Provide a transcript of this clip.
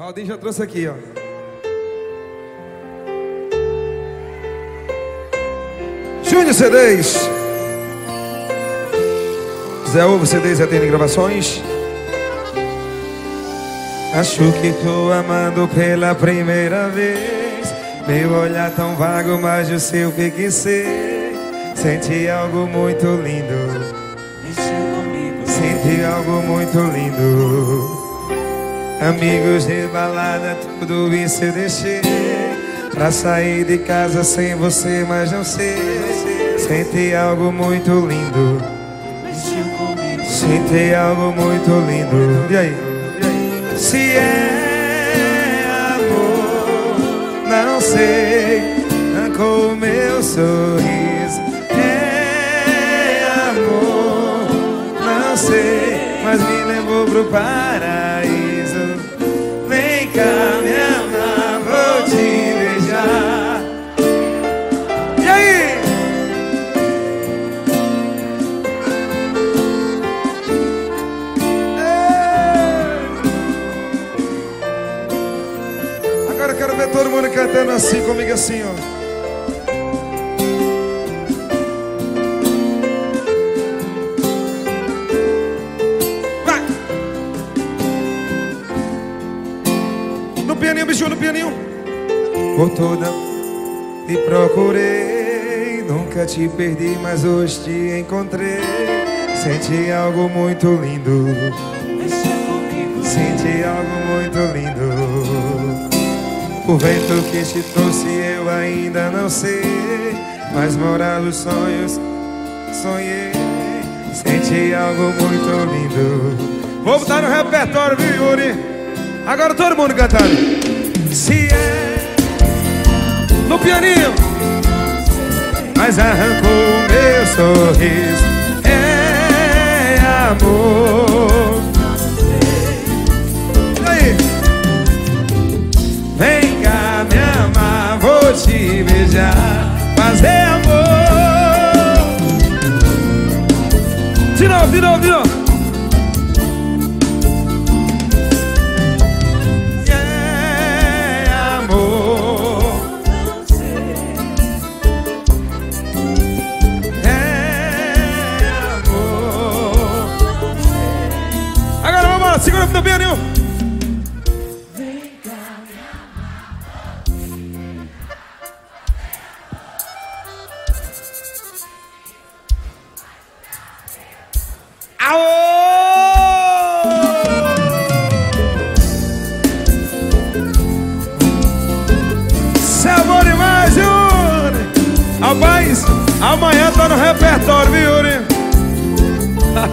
Aldinho já trouxe aqui, ó. Júnior CDs. Zé Ovo CDs atende gravações. Acho que tô amando pela primeira vez. Meu olhar tão vago, mas eu sei o que quis ser. Senti algo muito lindo. Senti algo muito lindo. Amigos de balada, tudo isso eu deixei. Pra sair de casa sem você, mas não sei. Senti algo muito lindo. Senti algo muito lindo. E aí? Se é amor, não sei. Arrancou o meu sorriso. É amor, não sei. Mas me levou pro paraíso. Cantando assim comigo assim, ó. Vai! No pianinho, bicho, no pianinho. Por toda te procurei, nunca te perdi, mas hoje te encontrei. Senti algo muito lindo. Senti algo muito lindo. O vento que te trouxe eu ainda não sei, mas morar os sonhos sonhei. Senti algo muito lindo. Vou botar no repertório, viu, Yuri? Agora todo mundo cantando. Se é no pianinho, mas arrancou meu sorriso. Beijar, fazer amor. De novo, de novo, de novo. É. É segura o pianinho.